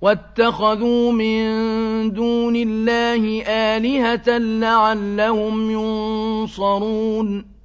واتخذوا من دون الله آلهة لعلهم ينصرون.